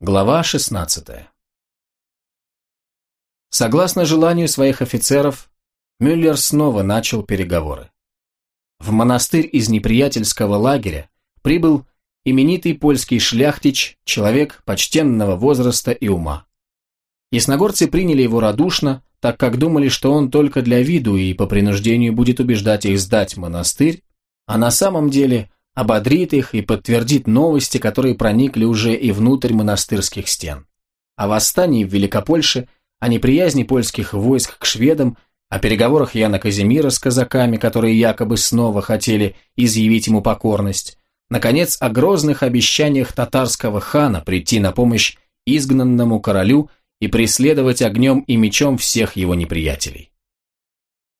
Глава 16 Согласно желанию своих офицеров, Мюллер снова начал переговоры. В монастырь из неприятельского лагеря прибыл именитый польский шляхтич, человек почтенного возраста и ума. Ясногорцы приняли его радушно, так как думали, что он только для виду и по принуждению будет убеждать их сдать монастырь, а на самом деле ободрит их и подтвердит новости, которые проникли уже и внутрь монастырских стен. О восстании в Великопольше, о неприязни польских войск к шведам, о переговорах Яна Казимира с казаками, которые якобы снова хотели изъявить ему покорность, наконец, о грозных обещаниях татарского хана прийти на помощь изгнанному королю и преследовать огнем и мечом всех его неприятелей.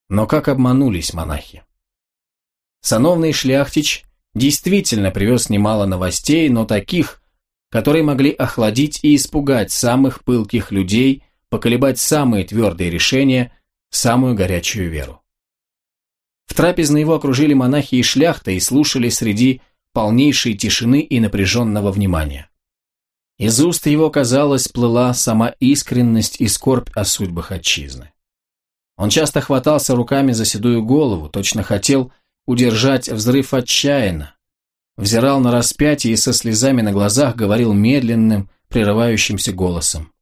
Но как обманулись монахи? Сановный шляхтич действительно привез немало новостей, но таких, которые могли охладить и испугать самых пылких людей, поколебать самые твердые решения, самую горячую веру. В трапезной его окружили монахи и шляхта и слушали среди полнейшей тишины и напряженного внимания. Из уст его, казалось, плыла сама искренность и скорбь о судьбах отчизны. Он часто хватался руками за седую голову, точно хотел удержать взрыв отчаянно, взирал на распятие и со слезами на глазах говорил медленным, прерывающимся голосом.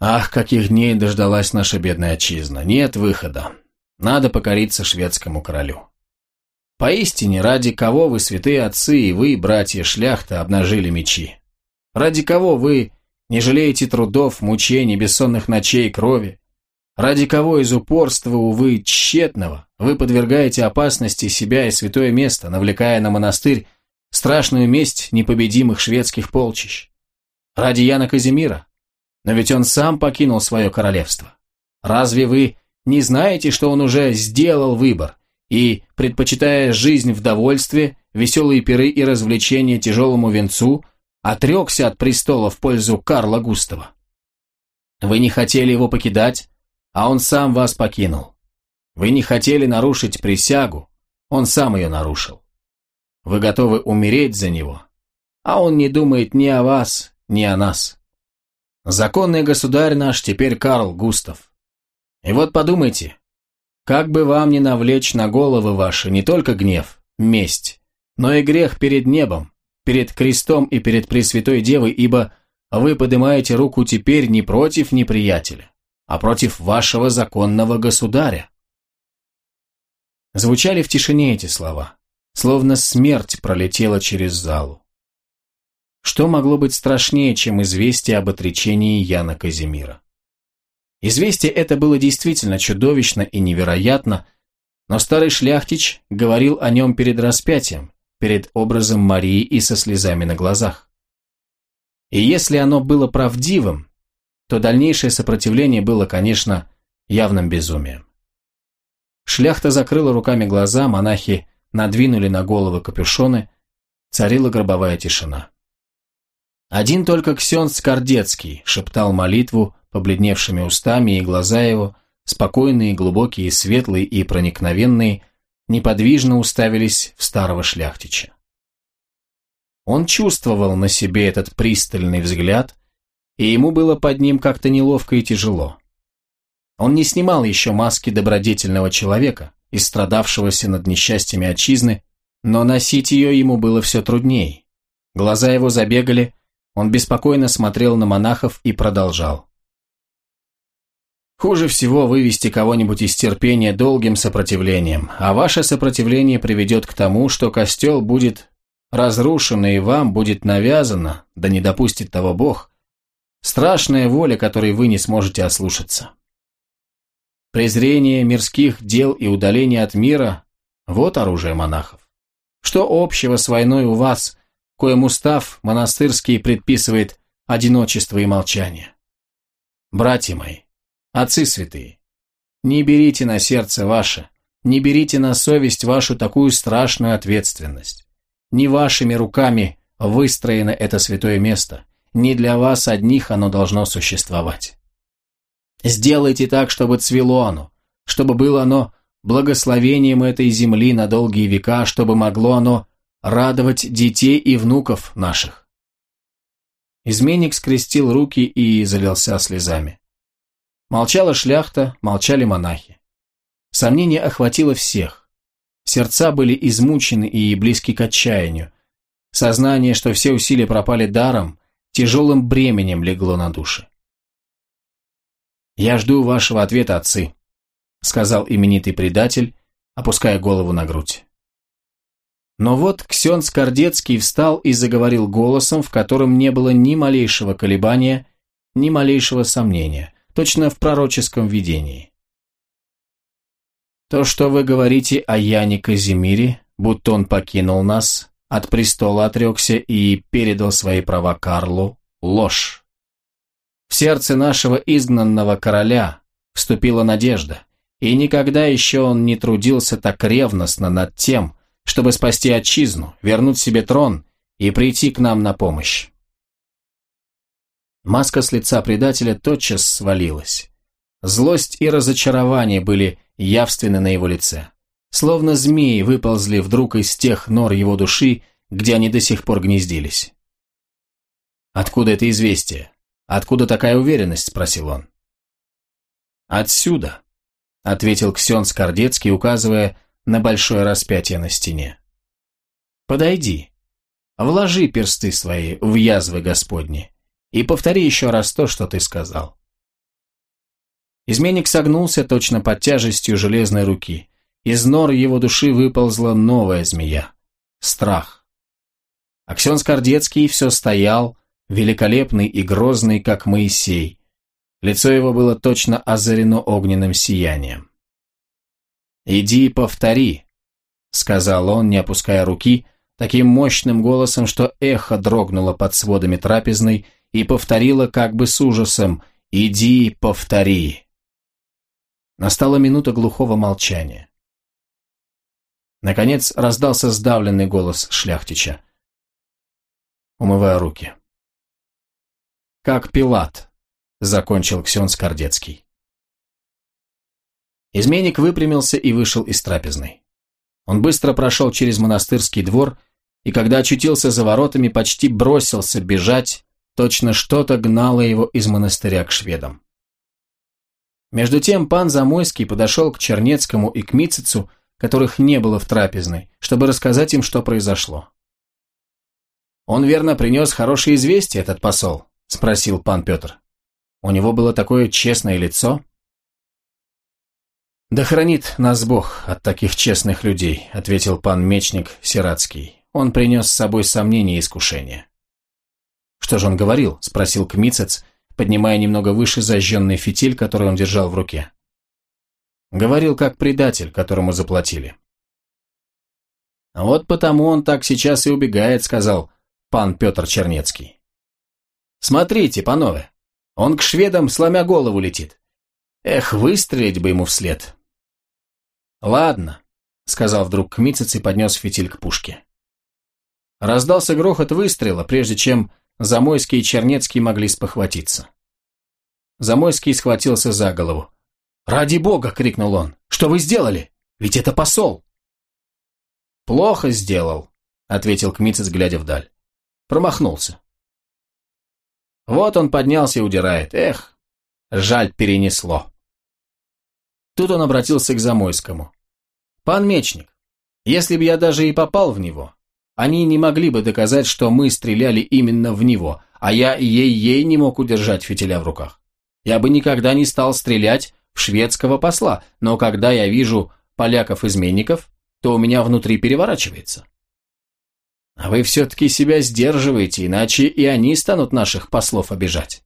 «Ах, каких дней дождалась наша бедная отчизна! Нет выхода! Надо покориться шведскому королю!» Поистине, ради кого вы, святые отцы, и вы, братья шляхта, обнажили мечи? Ради кого вы не жалеете трудов, мучений, бессонных ночей, крови? Ради кого из упорства, увы, тщетного, вы подвергаете опасности себя и святое место, навлекая на монастырь страшную месть непобедимых шведских полчищ? Ради Яна Казимира? Но ведь он сам покинул свое королевство. Разве вы не знаете, что он уже сделал выбор, и, предпочитая жизнь в довольстве, веселые пиры и развлечения тяжелому венцу, отрекся от престола в пользу Карла Густава? Вы не хотели его покидать, а он сам вас покинул. Вы не хотели нарушить присягу, он сам ее нарушил. Вы готовы умереть за него, а он не думает ни о вас, ни о нас. Законный государь наш теперь Карл Густав. И вот подумайте, как бы вам не навлечь на головы ваши не только гнев, месть, но и грех перед небом, перед крестом и перед Пресвятой Девой, ибо вы поднимаете руку теперь не против неприятеля, а против вашего законного государя. Звучали в тишине эти слова, словно смерть пролетела через залу. Что могло быть страшнее, чем известие об отречении Яна Казимира? Известие это было действительно чудовищно и невероятно, но старый шляхтич говорил о нем перед распятием, перед образом Марии и со слезами на глазах. И если оно было правдивым, то дальнейшее сопротивление было, конечно, явным безумием. Шляхта закрыла руками глаза, монахи надвинули на головы капюшоны, царила гробовая тишина. Один только Ксен Скордецкий шептал молитву побледневшими устами, и глаза его, спокойные, глубокие, светлые и проникновенные, неподвижно уставились в старого шляхтича. Он чувствовал на себе этот пристальный взгляд, и ему было под ним как-то неловко и тяжело. Он не снимал еще маски добродетельного человека, истрадавшегося над несчастьями отчизны, но носить ее ему было все трудней. Глаза его забегали, он беспокойно смотрел на монахов и продолжал. Хуже всего вывести кого-нибудь из терпения долгим сопротивлением, а ваше сопротивление приведет к тому, что костел будет разрушен и вам будет навязано, да не допустит того Бог, страшная воля, которой вы не сможете ослушаться. Презрение мирских дел и удаление от мира – вот оружие монахов. Что общего с войной у вас, коим устав монастырский предписывает одиночество и молчание? Братья мои, отцы святые, не берите на сердце ваше, не берите на совесть вашу такую страшную ответственность. Не вашими руками выстроено это святое место, не для вас одних оно должно существовать. Сделайте так, чтобы цвело оно, чтобы было оно благословением этой земли на долгие века, чтобы могло оно радовать детей и внуков наших. Изменник скрестил руки и залился слезами. Молчала шляхта, молчали монахи. Сомнение охватило всех. Сердца были измучены и близки к отчаянию. Сознание, что все усилия пропали даром, тяжелым бременем легло на души. «Я жду вашего ответа, отцы», — сказал именитый предатель, опуская голову на грудь. Но вот Ксен Скордецкий встал и заговорил голосом, в котором не было ни малейшего колебания, ни малейшего сомнения, точно в пророческом видении. То, что вы говорите о Яне Казимире, будто он покинул нас, от престола отрекся и передал свои права Карлу, ложь. В сердце нашего изгнанного короля вступила надежда, и никогда еще он не трудился так ревностно над тем, чтобы спасти отчизну, вернуть себе трон и прийти к нам на помощь. Маска с лица предателя тотчас свалилась. Злость и разочарование были явственны на его лице. Словно змеи выползли вдруг из тех нор его души, где они до сих пор гнездились. «Откуда это известие? Откуда такая уверенность?» – спросил он. «Отсюда», – ответил Ксен Скордецкий, указывая на большое распятие на стене. «Подойди, вложи персты свои в язвы Господни и повтори еще раз то, что ты сказал». Изменник согнулся точно под тяжестью железной руки. Из нор его души выползла новая змея – страх. Аксен Скордецкий все стоял, великолепный и грозный, как Моисей. Лицо его было точно озарено огненным сиянием. «Иди и повтори», — сказал он, не опуская руки, таким мощным голосом, что эхо дрогнуло под сводами трапезной и повторило как бы с ужасом «Иди повтори». Настала минута глухого молчания. Наконец раздался сдавленный голос шляхтича. Умывая руки. «Как Пилат», — закончил Ксен Скордецкий. Изменник выпрямился и вышел из трапезной. Он быстро прошел через монастырский двор, и когда очутился за воротами, почти бросился бежать, точно что-то гнало его из монастыря к шведам. Между тем пан Замойский подошел к Чернецкому и к Мицицу, которых не было в трапезной, чтобы рассказать им, что произошло. «Он верно принес хорошее известие, этот посол?» – спросил пан Петр. «У него было такое честное лицо?» «Да хранит нас Бог от таких честных людей», – ответил пан Мечник Сиратский. Он принес с собой сомнения и искушения. «Что же он говорил?» – спросил Кмицец, поднимая немного выше зажженный фитиль, который он держал в руке. Говорил как предатель, которому заплатили. «Вот потому он так сейчас и убегает», — сказал пан Петр Чернецкий. «Смотрите, панове, он к шведам, сломя голову, летит. Эх, выстрелить бы ему вслед». «Ладно», — сказал вдруг Кмицец и поднес фитиль к пушке. Раздался грохот выстрела, прежде чем Замойский и Чернецкий могли спохватиться. Замойский схватился за голову. «Ради бога!» — крикнул он. «Что вы сделали? Ведь это посол!» «Плохо сделал», — ответил Кмицец, глядя вдаль. Промахнулся. Вот он поднялся и удирает. Эх, жаль, перенесло. Тут он обратился к Замойскому. «Пан Мечник, если бы я даже и попал в него, они не могли бы доказать, что мы стреляли именно в него, а я ей-ей не мог удержать фитиля в руках. Я бы никогда не стал стрелять шведского посла, но когда я вижу поляков-изменников, то у меня внутри переворачивается. А вы все-таки себя сдерживаете, иначе и они станут наших послов обижать.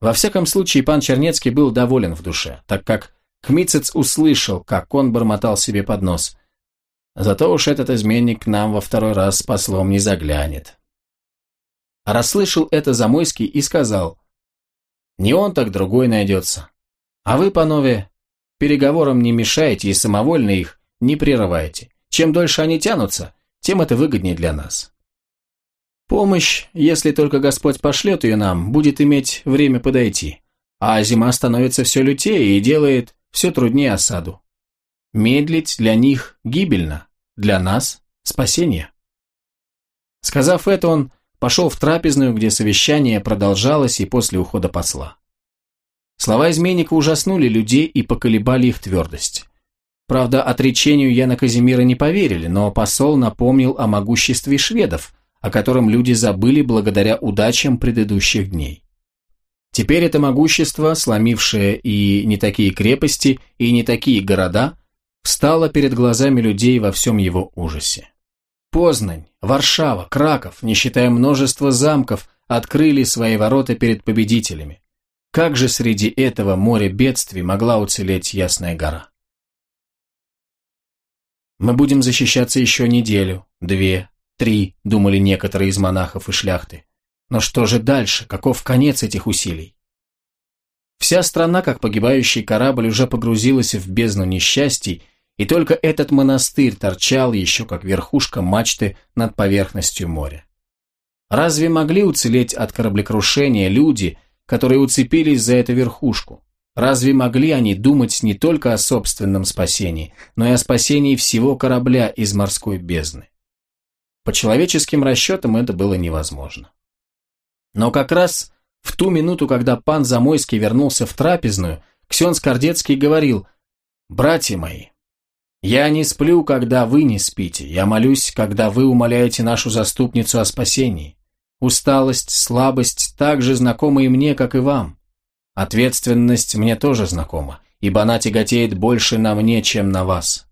Во всяком случае, пан Чернецкий был доволен в душе, так как Кмицец услышал, как он бормотал себе под нос. Зато уж этот изменник к нам во второй раз с послом не заглянет. Расслышал это Замойский и сказал, «Не он, так другой найдется. А вы, панове, переговорам не мешаете и самовольно их не прерывайте. Чем дольше они тянутся, тем это выгоднее для нас. Помощь, если только Господь пошлет ее нам, будет иметь время подойти, а зима становится все лютее и делает все труднее осаду. Медлить для них гибельно, для нас – спасение. Сказав это, он пошел в трапезную, где совещание продолжалось и после ухода посла. Слова изменника ужаснули людей и поколебали их твердость. Правда, отречению Яна Казимира не поверили, но посол напомнил о могуществе шведов, о котором люди забыли благодаря удачам предыдущих дней. Теперь это могущество, сломившее и не такие крепости, и не такие города, встало перед глазами людей во всем его ужасе. Познань, Варшава, Краков, не считая множества замков, открыли свои ворота перед победителями. Как же среди этого моря бедствий могла уцелеть Ясная гора? Мы будем защищаться еще неделю, две, три, думали некоторые из монахов и шляхты. Но что же дальше? Каков конец этих усилий? Вся страна, как погибающий корабль, уже погрузилась в бездну несчастий, и только этот монастырь торчал еще как верхушка мачты над поверхностью моря. Разве могли уцелеть от кораблекрушения люди, которые уцепились за эту верхушку? Разве могли они думать не только о собственном спасении, но и о спасении всего корабля из морской бездны? По человеческим расчетам это было невозможно. Но как раз в ту минуту, когда пан Замойский вернулся в трапезную, Ксен Скордецкий говорил «Братья мои, я не сплю, когда вы не спите, я молюсь, когда вы умоляете нашу заступницу о спасении. Усталость, слабость так же знакомы и мне, как и вам. Ответственность мне тоже знакома, ибо она тяготеет больше на мне, чем на вас.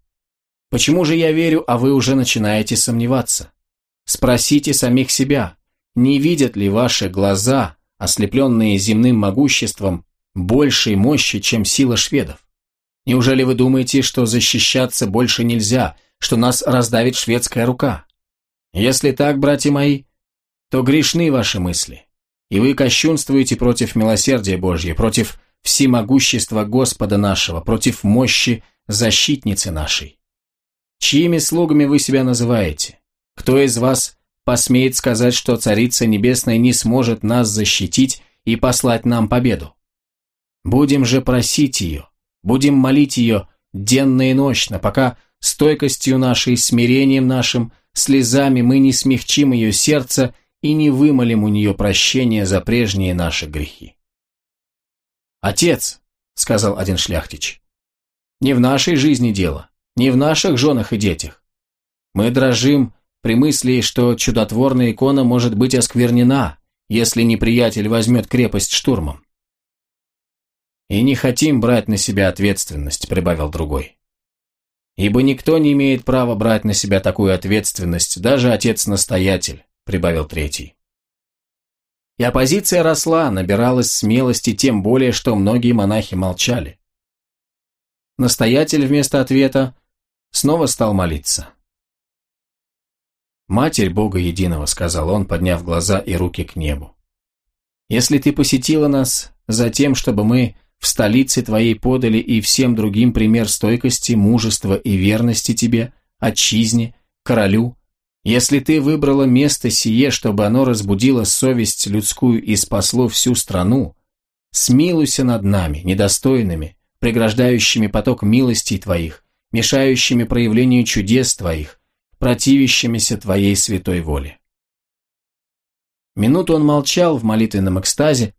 Почему же я верю, а вы уже начинаете сомневаться? Спросите самих себя, не видят ли ваши глаза, ослепленные земным могуществом, большей мощи, чем сила шведов? Неужели вы думаете, что защищаться больше нельзя, что нас раздавит шведская рука? Если так, братья мои, то грешны ваши мысли, и вы кощунствуете против милосердия Божьего, против всемогущества Господа нашего, против мощи защитницы нашей. Чьими слугами вы себя называете? Кто из вас посмеет сказать, что Царица Небесная не сможет нас защитить и послать нам победу? Будем же просить ее, будем молить ее денно и ночно, пока стойкостью нашей, смирением нашим, слезами мы не смягчим ее сердце и не вымолим у нее прощения за прежние наши грехи. «Отец», — сказал один шляхтич, — «не в нашей жизни дело, не в наших женах и детях. Мы дрожим при мысли, что чудотворная икона может быть осквернена, если неприятель возьмет крепость штурмом. «И не хотим брать на себя ответственность», — прибавил другой. «Ибо никто не имеет права брать на себя такую ответственность, даже отец-настоятель», — прибавил третий. И оппозиция росла, набиралась смелости, тем более, что многие монахи молчали. Настоятель вместо ответа снова стал молиться. «Матерь Бога Единого», — сказал он, подняв глаза и руки к небу. «Если ты посетила нас за тем, чтобы мы в столице твоей подали и всем другим пример стойкости, мужества и верности тебе, отчизне, королю, если ты выбрала место сие, чтобы оно разбудило совесть людскую и спасло всю страну, смилуйся над нами, недостойными, преграждающими поток милостей твоих, мешающими проявлению чудес твоих, противящимися твоей святой воле. Минуту он молчал в молитвенном экстазе,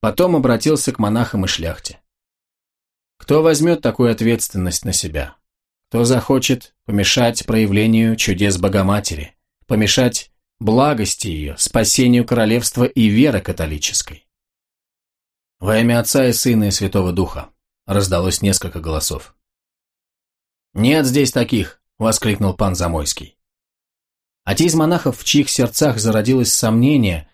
потом обратился к монахам и шляхте. Кто возьмет такую ответственность на себя? Кто захочет помешать проявлению чудес Богоматери, помешать благости ее, спасению королевства и веры католической? Во имя Отца и Сына и Святого Духа раздалось несколько голосов. «Нет здесь таких!» воскликнул пан Замойский. А те из монахов, в чьих сердцах зародилось сомнение,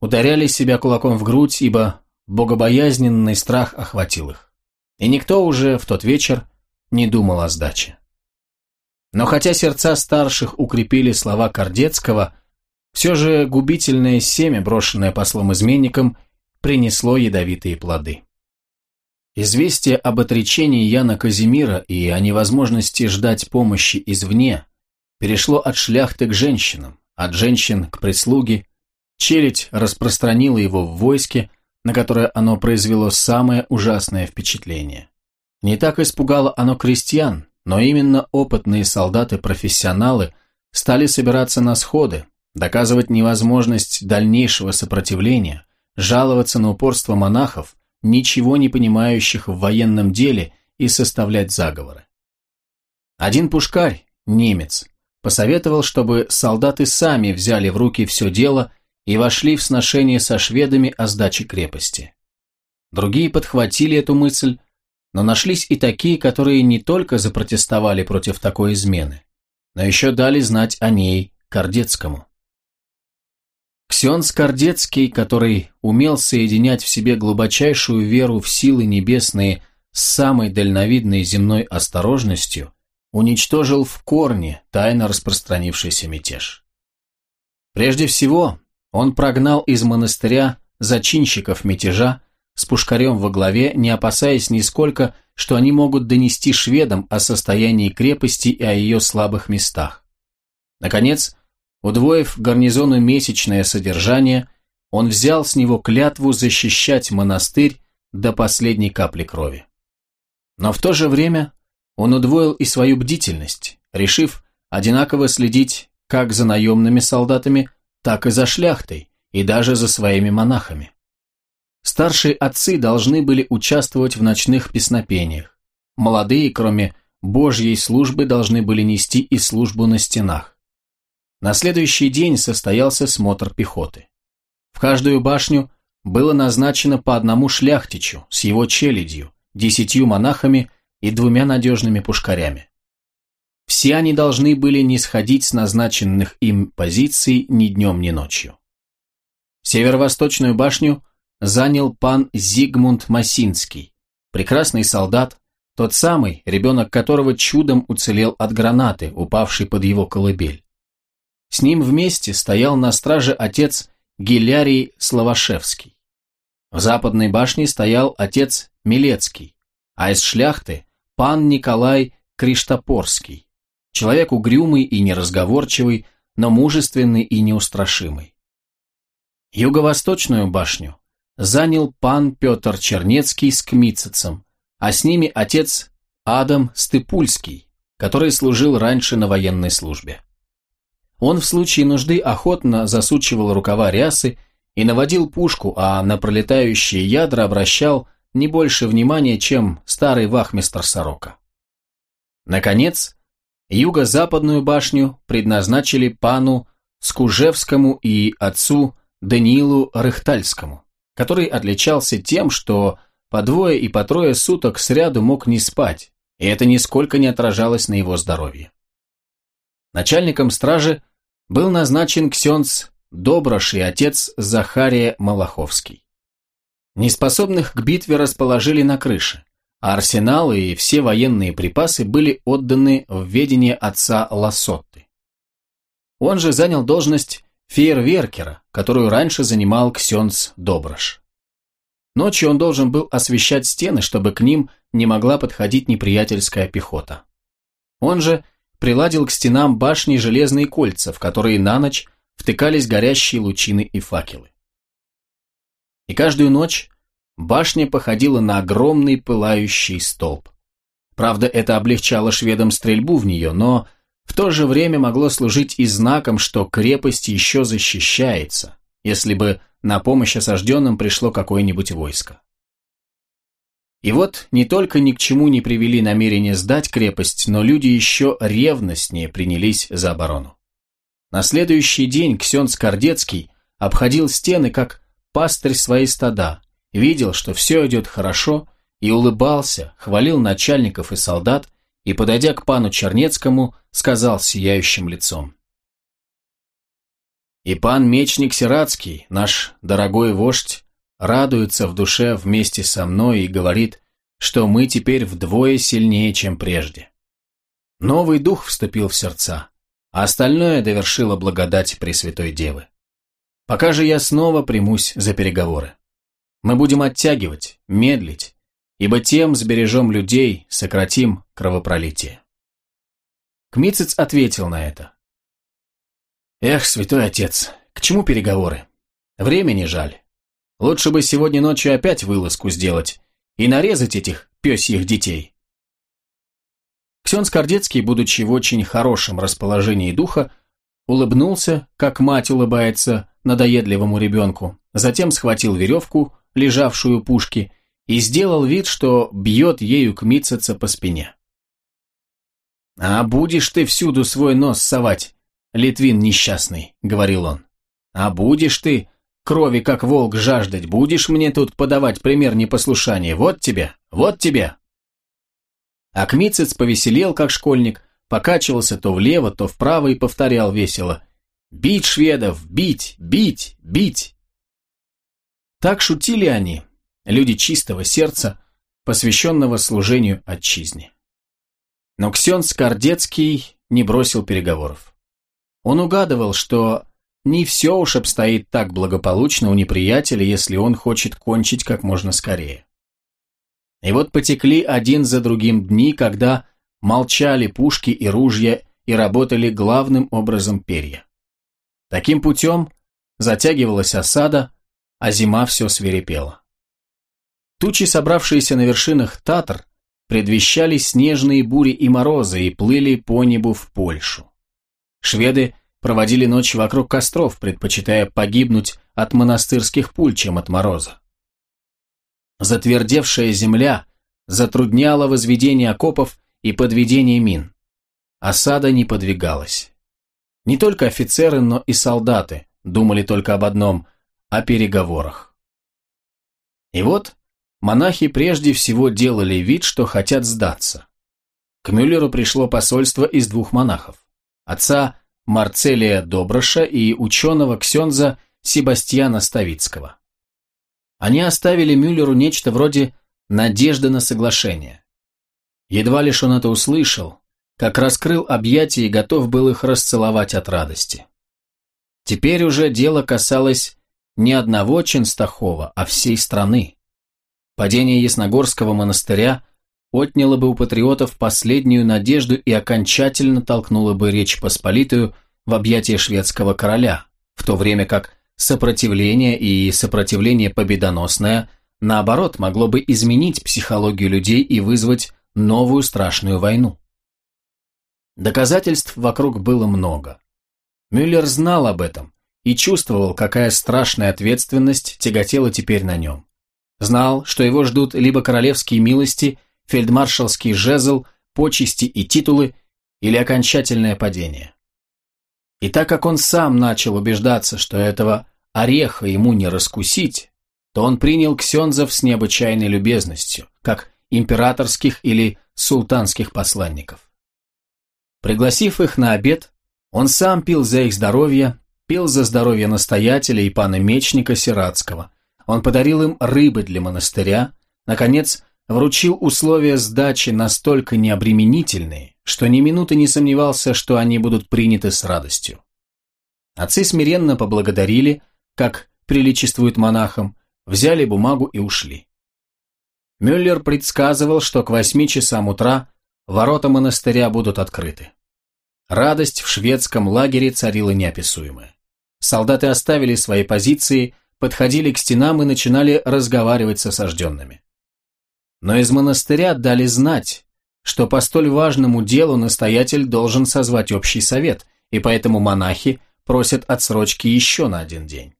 ударяли себя кулаком в грудь, ибо богобоязненный страх охватил их. И никто уже в тот вечер не думал о сдаче. Но хотя сердца старших укрепили слова Кордецкого, все же губительное семя, брошенное послом-изменником, принесло ядовитые плоды. Известие об отречении Яна Казимира и о невозможности ждать помощи извне перешло от шляхты к женщинам, от женщин к прислуге, челядь распространила его в войске, на которое оно произвело самое ужасное впечатление. Не так испугало оно крестьян, но именно опытные солдаты-профессионалы стали собираться на сходы, доказывать невозможность дальнейшего сопротивления, жаловаться на упорство монахов, ничего не понимающих в военном деле и составлять заговоры. Один пушкарь, немец, посоветовал, чтобы солдаты сами взяли в руки все дело и вошли в сношение со шведами о сдаче крепости. Другие подхватили эту мысль, но нашлись и такие, которые не только запротестовали против такой измены, но еще дали знать о ней Кордецкому. Ксенс Кордецкий, который умел соединять в себе глубочайшую веру в силы небесные с самой дальновидной земной осторожностью, уничтожил в корне тайно распространившийся мятеж. Прежде всего, он прогнал из монастыря зачинщиков мятежа с пушкарем во главе, не опасаясь нисколько, что они могут донести шведам о состоянии крепости и о ее слабых местах. Наконец, Удвоив гарнизону месячное содержание, он взял с него клятву защищать монастырь до последней капли крови. Но в то же время он удвоил и свою бдительность, решив одинаково следить как за наемными солдатами, так и за шляхтой, и даже за своими монахами. Старшие отцы должны были участвовать в ночных песнопениях. Молодые, кроме Божьей службы, должны были нести и службу на стенах. На следующий день состоялся смотр пехоты. В каждую башню было назначено по одному шляхтичу с его челядью, десятью монахами и двумя надежными пушкарями. Все они должны были не сходить с назначенных им позиций ни днем, ни ночью. Северо-восточную башню занял пан Зигмунд Масинский, прекрасный солдат, тот самый, ребенок которого чудом уцелел от гранаты, упавшей под его колыбель. С ним вместе стоял на страже отец Гилярий Словашевский. В западной башне стоял отец Милецкий, а из шляхты пан Николай Криштопорский, человек угрюмый и неразговорчивый, но мужественный и неустрашимый. Юго-восточную башню занял пан Петр Чернецкий с Кмицецем, а с ними отец Адам Стыпульский, который служил раньше на военной службе. Он в случае нужды охотно засучивал рукава рясы и наводил пушку, а на пролетающие ядра обращал не больше внимания, чем старый вахмистр Сорока. Наконец, юго-западную башню предназначили пану Скужевскому и отцу Даниилу Рыхтальскому, который отличался тем, что по двое и по трое суток сряду мог не спать, и это нисколько не отражалось на его здоровье. Начальником стражи был назначен ксенц Доброш и отец Захария Малаховский. Неспособных к битве расположили на крыше, а арсеналы и все военные припасы были отданы в ведение отца Лассотты. Он же занял должность фейерверкера, которую раньше занимал ксенц Доброш. Ночью он должен был освещать стены, чтобы к ним не могла подходить неприятельская пехота. Он же приладил к стенам башни железные кольца, в которые на ночь втыкались горящие лучины и факелы. И каждую ночь башня походила на огромный пылающий столб. Правда, это облегчало шведам стрельбу в нее, но в то же время могло служить и знаком, что крепость еще защищается, если бы на помощь осажденным пришло какое-нибудь войско. И вот не только ни к чему не привели намерение сдать крепость, но люди еще ревностнее принялись за оборону. На следующий день Ксенц Кордецкий обходил стены, как пастырь своей стада, видел, что все идет хорошо, и улыбался, хвалил начальников и солдат, и, подойдя к пану Чернецкому, сказал сияющим лицом. «И пан Мечник Сиратский, наш дорогой вождь, радуется в душе вместе со мной и говорит, что мы теперь вдвое сильнее, чем прежде. Новый дух вступил в сердца, а остальное довершила благодать Пресвятой Девы. Пока же я снова примусь за переговоры. Мы будем оттягивать, медлить, ибо тем сбережем людей, сократим кровопролитие. Кмицец ответил на это. Эх, святой отец, к чему переговоры? Времени жаль. Лучше бы сегодня ночью опять вылазку сделать и нарезать этих пёсьих детей. Ксен Скордецкий, будучи в очень хорошем расположении духа, улыбнулся, как мать улыбается надоедливому ребенку, затем схватил веревку, лежавшую у пушки, и сделал вид, что бьет ею кмитцица по спине. «А будешь ты всюду свой нос совать, Литвин несчастный», — говорил он. «А будешь ты крови, как волк, жаждать, будешь мне тут подавать пример непослушания, вот тебе, вот тебе». А Кмицец повеселел, как школьник, покачивался то влево, то вправо и повторял весело «Бить шведов! Бить! Бить! Бить!» Так шутили они, люди чистого сердца, посвященного служению отчизне. Но Ксен Скордецкий не бросил переговоров. Он угадывал, что не все уж обстоит так благополучно у неприятеля, если он хочет кончить как можно скорее. И вот потекли один за другим дни, когда молчали пушки и ружья и работали главным образом перья. Таким путем затягивалась осада, а зима все свирепела. Тучи, собравшиеся на вершинах Татар, предвещали снежные бури и морозы и плыли по небу в Польшу. Шведы проводили ночь вокруг костров, предпочитая погибнуть от монастырских пуль, чем от мороза. Затвердевшая земля затрудняла возведение окопов и подведение мин. Осада не подвигалась. Не только офицеры, но и солдаты думали только об одном – о переговорах. И вот монахи прежде всего делали вид, что хотят сдаться. К Мюллеру пришло посольство из двух монахов – отца Марцелия Доброша и ученого Ксенза Себастьяна Ставицкого. Они оставили Мюллеру нечто вроде надежды на соглашение. Едва лишь он это услышал, как раскрыл объятия и готов был их расцеловать от радости. Теперь уже дело касалось не одного Ченстахова, а всей страны. Падение Ясногорского монастыря отняло бы у патриотов последнюю надежду и окончательно толкнуло бы Речь Посполитую в объятия шведского короля, в то время как сопротивление и сопротивление победоносное, наоборот, могло бы изменить психологию людей и вызвать новую страшную войну. Доказательств вокруг было много. Мюллер знал об этом и чувствовал, какая страшная ответственность тяготела теперь на нем. Знал, что его ждут либо королевские милости, фельдмаршалский жезл, почести и титулы, или окончательное падение. И так как он сам начал убеждаться, что этого ореха ему не раскусить, то он принял ксензов с необычайной любезностью, как императорских или султанских посланников. Пригласив их на обед, он сам пил за их здоровье, пил за здоровье настоятеля и пана Мечника Сиратского. Он подарил им рыбы для монастыря, наконец, вручил условия сдачи настолько необременительные, что ни минуты не сомневался, что они будут приняты с радостью. Отцы смиренно поблагодарили, как приличествует монахам, взяли бумагу и ушли. Мюллер предсказывал, что к восьми часам утра ворота монастыря будут открыты. Радость в шведском лагере царила неописуемая. Солдаты оставили свои позиции, подходили к стенам и начинали разговаривать с осажденными. Но из монастыря дали знать, что по столь важному делу настоятель должен созвать общий совет, и поэтому монахи просят отсрочки еще на один день.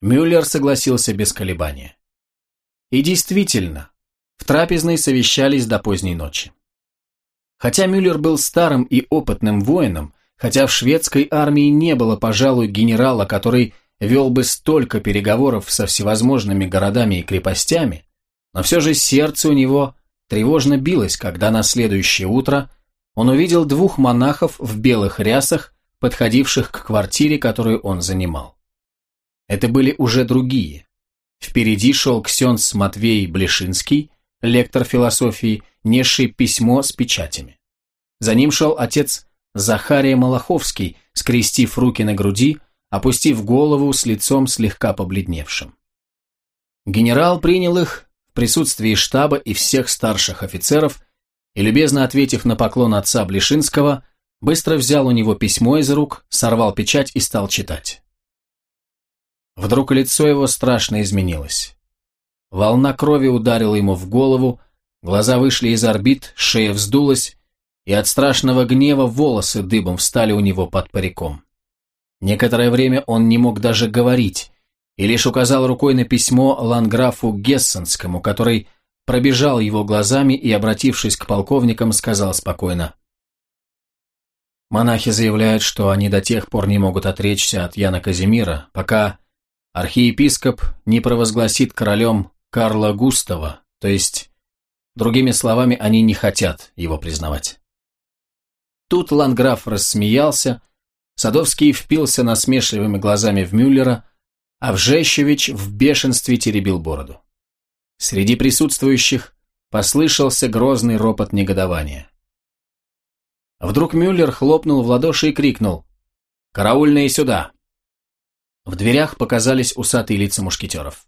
Мюллер согласился без колебания. И действительно, в трапезной совещались до поздней ночи. Хотя Мюллер был старым и опытным воином, хотя в шведской армии не было, пожалуй, генерала, который вел бы столько переговоров со всевозможными городами и крепостями, но все же сердце у него тревожно билось, когда на следующее утро он увидел двух монахов в белых рясах, подходивших к квартире, которую он занимал. Это были уже другие. Впереди шел ксенс Матвей Блешинский, лектор философии, несший письмо с печатями. За ним шел отец Захария Малаховский, скрестив руки на груди, опустив голову с лицом слегка побледневшим. Генерал принял их в присутствии штаба и всех старших офицеров и, любезно ответив на поклон отца Блешинского, быстро взял у него письмо из рук, сорвал печать и стал читать. Вдруг лицо его страшно изменилось. Волна крови ударила ему в голову, глаза вышли из орбит, шея вздулась, и от страшного гнева волосы дыбом встали у него под париком. Некоторое время он не мог даже говорить, и лишь указал рукой на письмо ланграфу Гессенскому, который пробежал его глазами и, обратившись к полковникам, сказал спокойно. Монахи заявляют, что они до тех пор не могут отречься от Яна Казимира, пока архиепископ не провозгласит королем Карла Густава, то есть, другими словами, они не хотят его признавать. Тут Ланграф рассмеялся, Садовский впился насмешливыми глазами в Мюллера, а Вжещевич в бешенстве теребил бороду. Среди присутствующих послышался грозный ропот негодования. Вдруг Мюллер хлопнул в ладоши и крикнул «Караульные сюда!». В дверях показались усатые лица мушкетеров.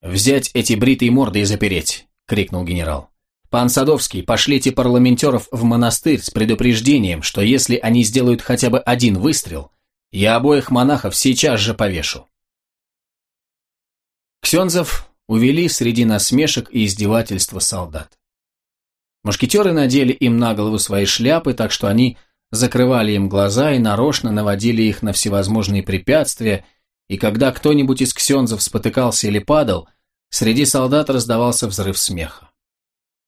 «Взять эти бритые морды и запереть!» — крикнул генерал. «Пан Садовский, пошлите парламентеров в монастырь с предупреждением, что если они сделают хотя бы один выстрел, я обоих монахов сейчас же повешу». Ксензов увели среди насмешек и издевательства солдат. Мушкетеры надели им на голову свои шляпы, так что они закрывали им глаза и нарочно наводили их на всевозможные препятствия, и когда кто-нибудь из ксензов спотыкался или падал, среди солдат раздавался взрыв смеха.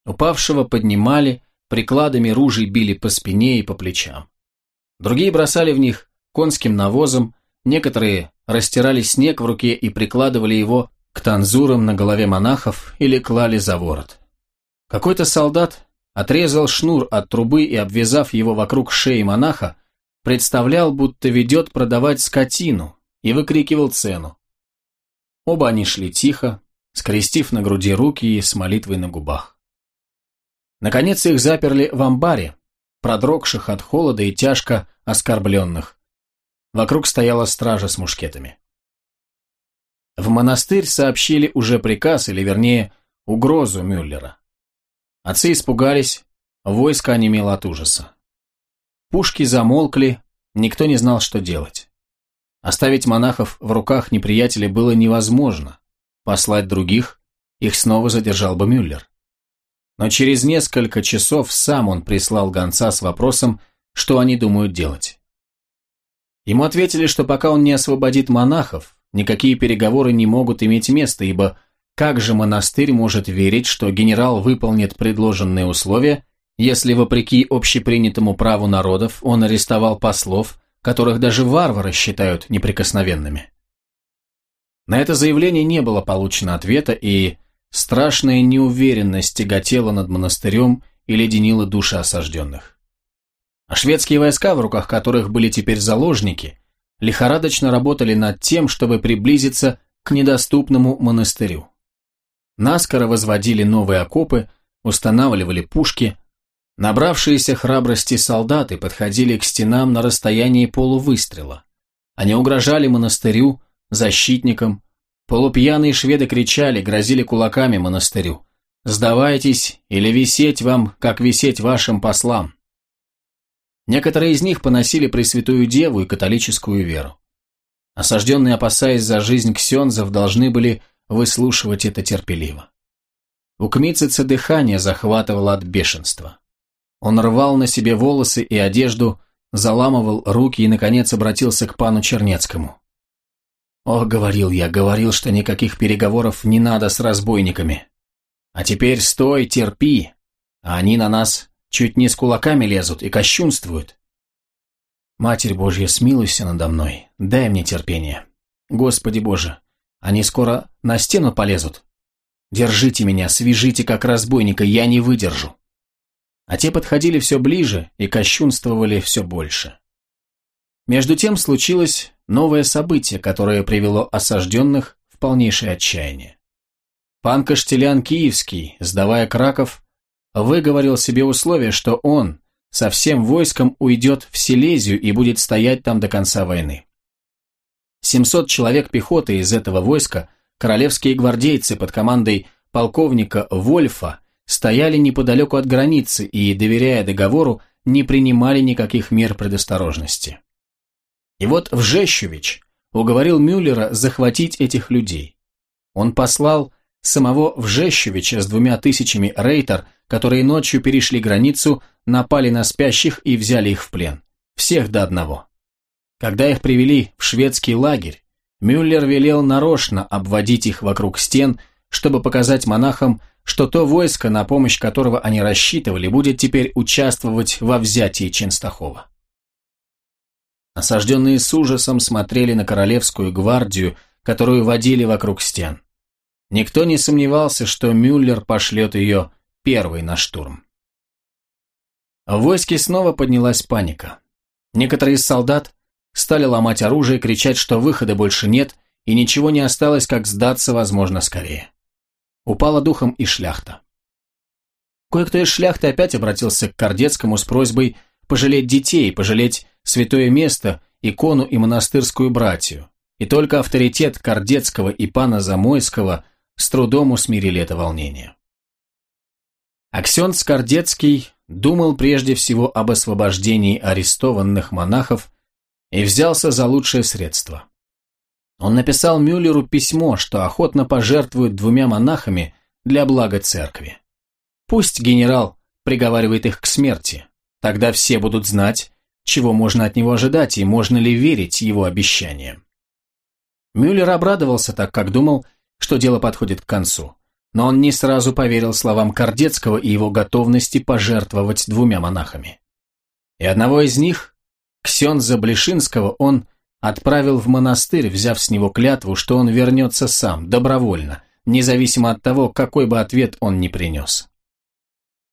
Упавшего поднимали, прикладами ружей били по спине и по плечам. Другие бросали в них конским навозом, некоторые растирали снег в руке и прикладывали его к танзурам на голове монахов или клали за ворот. Какой-то солдат отрезал шнур от трубы и, обвязав его вокруг шеи монаха, представлял, будто ведет продавать скотину, и выкрикивал цену. Оба они шли тихо, скрестив на груди руки и с молитвой на губах. Наконец их заперли в амбаре, продрогших от холода и тяжко оскорбленных. Вокруг стояла стража с мушкетами. В монастырь сообщили уже приказ, или вернее, угрозу Мюллера. Отцы испугались, войско онемело от ужаса. Пушки замолкли, никто не знал, что делать. Оставить монахов в руках неприятеля было невозможно. Послать других, их снова задержал бы Мюллер. Но через несколько часов сам он прислал гонца с вопросом, что они думают делать. Ему ответили, что пока он не освободит монахов, Никакие переговоры не могут иметь места, ибо как же монастырь может верить, что генерал выполнит предложенные условия, если, вопреки общепринятому праву народов, он арестовал послов, которых даже варвары считают неприкосновенными? На это заявление не было получено ответа, и страшная неуверенность тяготела над монастырем и леденила души осажденных. А шведские войска, в руках которых были теперь заложники, лихорадочно работали над тем, чтобы приблизиться к недоступному монастырю. Наскоро возводили новые окопы, устанавливали пушки. Набравшиеся храбрости солдаты подходили к стенам на расстоянии полувыстрела. Они угрожали монастырю, защитникам. Полупьяные шведы кричали, грозили кулаками монастырю. «Сдавайтесь, или висеть вам, как висеть вашим послам!» Некоторые из них поносили Пресвятую Деву и католическую веру. Осажденные, опасаясь за жизнь ксензов, должны были выслушивать это терпеливо. У Кмитцица дыхание захватывало от бешенства. Он рвал на себе волосы и одежду, заламывал руки и, наконец, обратился к пану Чернецкому. «Ох, говорил я, говорил, что никаких переговоров не надо с разбойниками. А теперь стой, терпи, а они на нас чуть не с кулаками лезут и кощунствуют. Матерь Божья, смилуйся надо мной, дай мне терпение. Господи Боже, они скоро на стену полезут. Держите меня, свяжите как разбойника, я не выдержу. А те подходили все ближе и кощунствовали все больше. Между тем случилось новое событие, которое привело осажденных в полнейшее отчаяние. Пан Каштелян Киевский, сдавая Краков, выговорил себе условие, что он со всем войском уйдет в Силезию и будет стоять там до конца войны. 700 человек пехоты из этого войска, королевские гвардейцы под командой полковника Вольфа, стояли неподалеку от границы и, доверяя договору, не принимали никаких мер предосторожности. И вот Вжещевич уговорил Мюллера захватить этих людей. Он послал самого Вжещевича с двумя тысячами рейтер, которые ночью перешли границу, напали на спящих и взяли их в плен. Всех до одного. Когда их привели в шведский лагерь, Мюллер велел нарочно обводить их вокруг стен, чтобы показать монахам, что то войско, на помощь которого они рассчитывали, будет теперь участвовать во взятии Ченстахова. Осажденные с ужасом смотрели на королевскую гвардию, которую водили вокруг стен. Никто не сомневался, что Мюллер пошлет ее первой на штурм. В войске снова поднялась паника. Некоторые из солдат стали ломать оружие, кричать, что выхода больше нет, и ничего не осталось, как сдаться, возможно, скорее. Упала духом и шляхта. Кое-кто из шляхты опять обратился к Кордецкому с просьбой пожалеть детей, пожалеть святое место, икону и монастырскую братью. И только авторитет Кордецкого и пана Замойского с трудом усмирили это волнение. Аксен Скордецкий думал прежде всего об освобождении арестованных монахов и взялся за лучшее средство. Он написал Мюллеру письмо, что охотно пожертвует двумя монахами для блага церкви. Пусть генерал приговаривает их к смерти, тогда все будут знать, чего можно от него ожидать и можно ли верить его обещаниям. Мюллер обрадовался, так как думал, что дело подходит к концу, но он не сразу поверил словам Кордецкого и его готовности пожертвовать двумя монахами. И одного из них, Ксенза Блешинского, он отправил в монастырь, взяв с него клятву, что он вернется сам, добровольно, независимо от того, какой бы ответ он ни принес.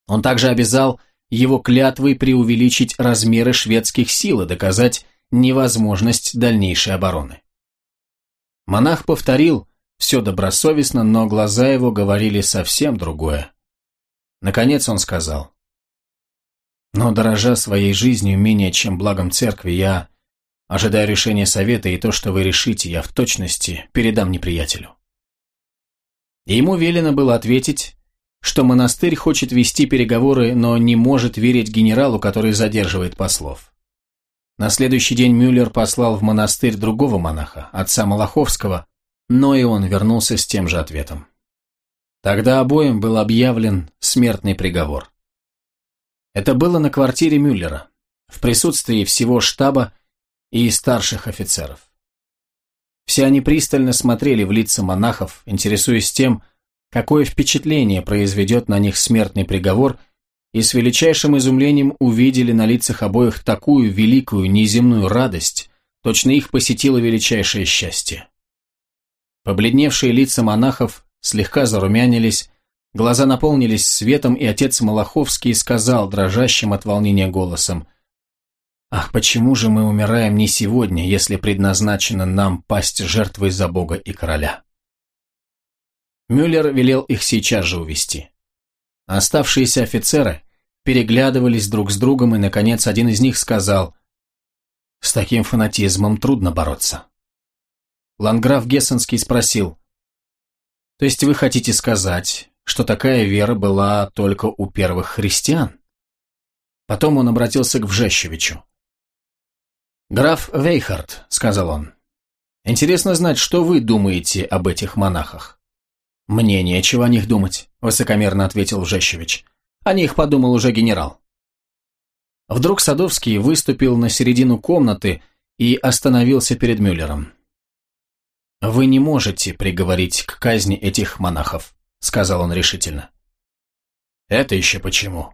Он также обязал его клятвой преувеличить размеры шведских сил и доказать невозможность дальнейшей обороны. Монах повторил все добросовестно, но глаза его говорили совсем другое. Наконец он сказал, «Но, дорожа своей жизнью менее чем благом церкви, я ожидаю решения совета, и то, что вы решите, я в точности передам неприятелю». И ему велено было ответить, что монастырь хочет вести переговоры, но не может верить генералу, который задерживает послов. На следующий день Мюллер послал в монастырь другого монаха, отца Малаховского, но и он вернулся с тем же ответом. Тогда обоим был объявлен смертный приговор. Это было на квартире Мюллера, в присутствии всего штаба и старших офицеров. Все они пристально смотрели в лица монахов, интересуясь тем, какое впечатление произведет на них смертный приговор, и с величайшим изумлением увидели на лицах обоих такую великую неземную радость, точно их посетило величайшее счастье. Побледневшие лица монахов слегка зарумянились, глаза наполнились светом, и отец Малаховский сказал дрожащим от волнения голосом, «Ах, почему же мы умираем не сегодня, если предназначено нам пасть жертвой за Бога и короля?» Мюллер велел их сейчас же увести. Оставшиеся офицеры переглядывались друг с другом, и, наконец, один из них сказал, «С таким фанатизмом трудно бороться». Ланграф Гессенский спросил, «То есть вы хотите сказать, что такая вера была только у первых христиан?» Потом он обратился к Вжещевичу. «Граф Вейхард», — сказал он, — «интересно знать, что вы думаете об этих монахах?» «Мне нечего о них думать», – высокомерно ответил Вжещевич. «О них подумал уже генерал». Вдруг Садовский выступил на середину комнаты и остановился перед Мюллером. «Вы не можете приговорить к казни этих монахов», – сказал он решительно. «Это еще почему?»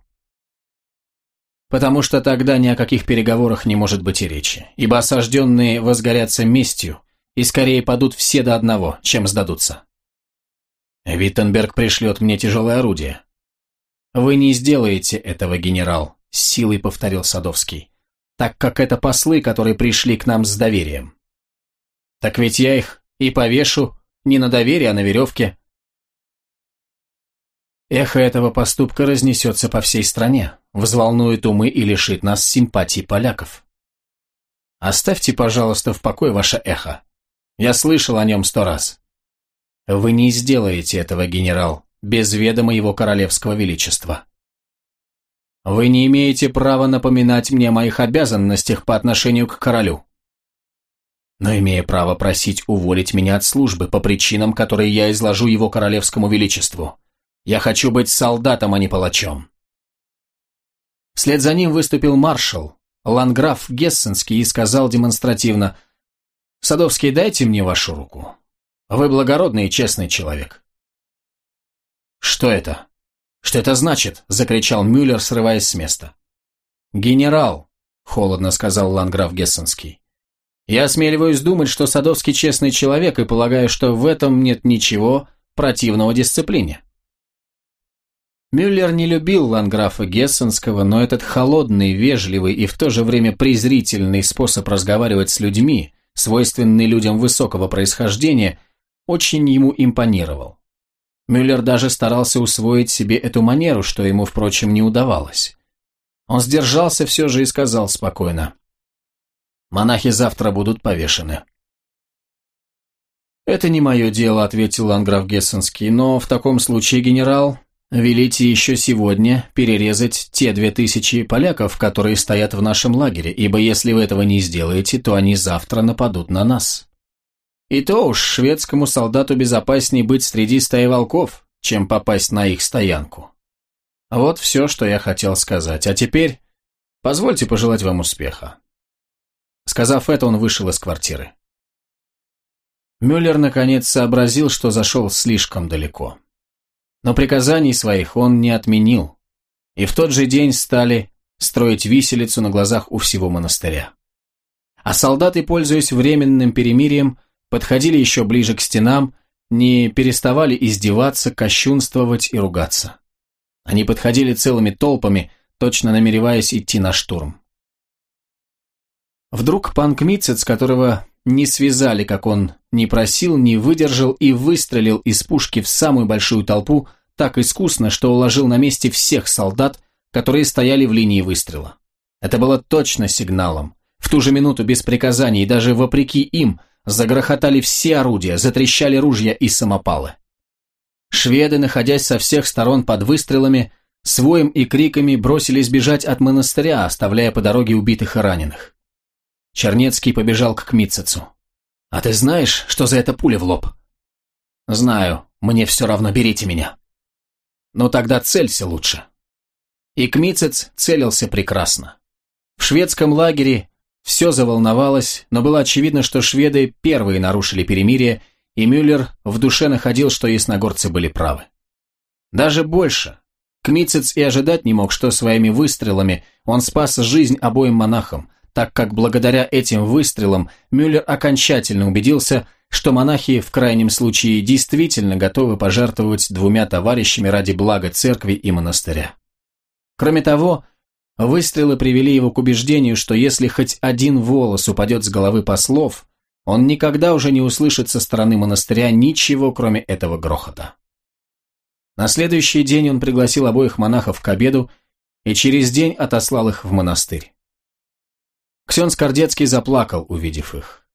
«Потому что тогда ни о каких переговорах не может быть и речи, ибо осажденные возгорятся местью и скорее падут все до одного, чем сдадутся». Виттенберг пришлет мне тяжелое орудие. Вы не сделаете этого, генерал, с силой повторил Садовский, так как это послы, которые пришли к нам с доверием. Так ведь я их и повешу не на доверии, а на веревке. Эхо этого поступка разнесется по всей стране, взволнует умы и лишит нас симпатий поляков. Оставьте, пожалуйста, в покое ваше эхо. Я слышал о нем сто раз. Вы не сделаете этого, генерал, без ведома его королевского величества. Вы не имеете права напоминать мне о моих обязанностях по отношению к королю. Но имея право просить уволить меня от службы по причинам, которые я изложу его королевскому величеству. Я хочу быть солдатом, а не палачом. Вслед за ним выступил маршал, Ланграф Гессенский и сказал демонстративно «Садовский, дайте мне вашу руку. Вы благородный и честный человек». «Что это? Что это значит?» – закричал Мюллер, срываясь с места. «Генерал», – холодно сказал Ланграф Гессенский. «Я осмеливаюсь думать, что Садовский честный человек и полагаю, что в этом нет ничего противного дисциплине». Мюллер не любил ланграфа Гессенского, но этот холодный, вежливый и в то же время презрительный способ разговаривать с людьми, свойственный людям высокого происхождения, очень ему импонировал. Мюллер даже старался усвоить себе эту манеру, что ему, впрочем, не удавалось. Он сдержался все же и сказал спокойно. «Монахи завтра будут повешены». «Это не мое дело», — ответил Ланграф Гессенский, «но в таком случае, генерал, Велите еще сегодня перерезать те две тысячи поляков, которые стоят в нашем лагере, ибо если вы этого не сделаете, то они завтра нападут на нас. И то уж шведскому солдату безопаснее быть среди стаи волков, чем попасть на их стоянку. Вот все, что я хотел сказать. А теперь позвольте пожелать вам успеха. Сказав это, он вышел из квартиры. Мюллер наконец сообразил, что зашел слишком далеко. Но приказаний своих он не отменил, и в тот же день стали строить виселицу на глазах у всего монастыря. А солдаты, пользуясь временным перемирием, подходили еще ближе к стенам, не переставали издеваться, кощунствовать и ругаться. Они подходили целыми толпами, точно намереваясь идти на штурм. Вдруг пан Кмитцец, которого не связали, как он не просил, не выдержал и выстрелил из пушки в самую большую толпу так искусно, что уложил на месте всех солдат, которые стояли в линии выстрела. Это было точно сигналом. В ту же минуту без приказаний, даже вопреки им, загрохотали все орудия, затрещали ружья и самопалы. Шведы, находясь со всех сторон под выстрелами, своим и криками бросились бежать от монастыря, оставляя по дороге убитых и раненых. Чернецкий побежал к Кмитцецу. «А ты знаешь, что за эта пуля в лоб?» «Знаю. Мне все равно, берите меня». «Ну тогда целься лучше». И Кмитцец целился прекрасно. В шведском лагере все заволновалось, но было очевидно, что шведы первые нарушили перемирие, и Мюллер в душе находил, что ясногорцы были правы. Даже больше. Кмитцец и ожидать не мог, что своими выстрелами он спас жизнь обоим монахам, так как благодаря этим выстрелам Мюллер окончательно убедился, что монахи в крайнем случае действительно готовы пожертвовать двумя товарищами ради блага церкви и монастыря. Кроме того, выстрелы привели его к убеждению, что если хоть один волос упадет с головы послов, он никогда уже не услышит со стороны монастыря ничего, кроме этого грохота. На следующий день он пригласил обоих монахов к обеду и через день отослал их в монастырь. Ксен Скордецкий заплакал, увидев их.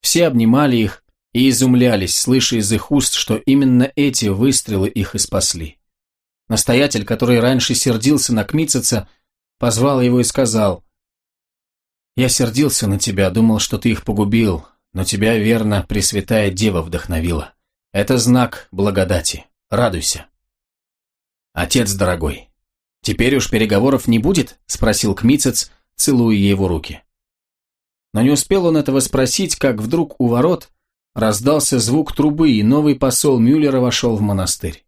Все обнимали их и изумлялись, слыша из их уст, что именно эти выстрелы их и спасли. Настоятель, который раньше сердился на Кмитцица, позвал его и сказал, «Я сердился на тебя, думал, что ты их погубил, но тебя, верно, Пресвятая Дева вдохновила. Это знак благодати. Радуйся». «Отец дорогой, теперь уж переговоров не будет?» – спросил Кмицец, целуя его руки. Но не успел он этого спросить, как вдруг у ворот раздался звук трубы, и новый посол Мюллера вошел в монастырь.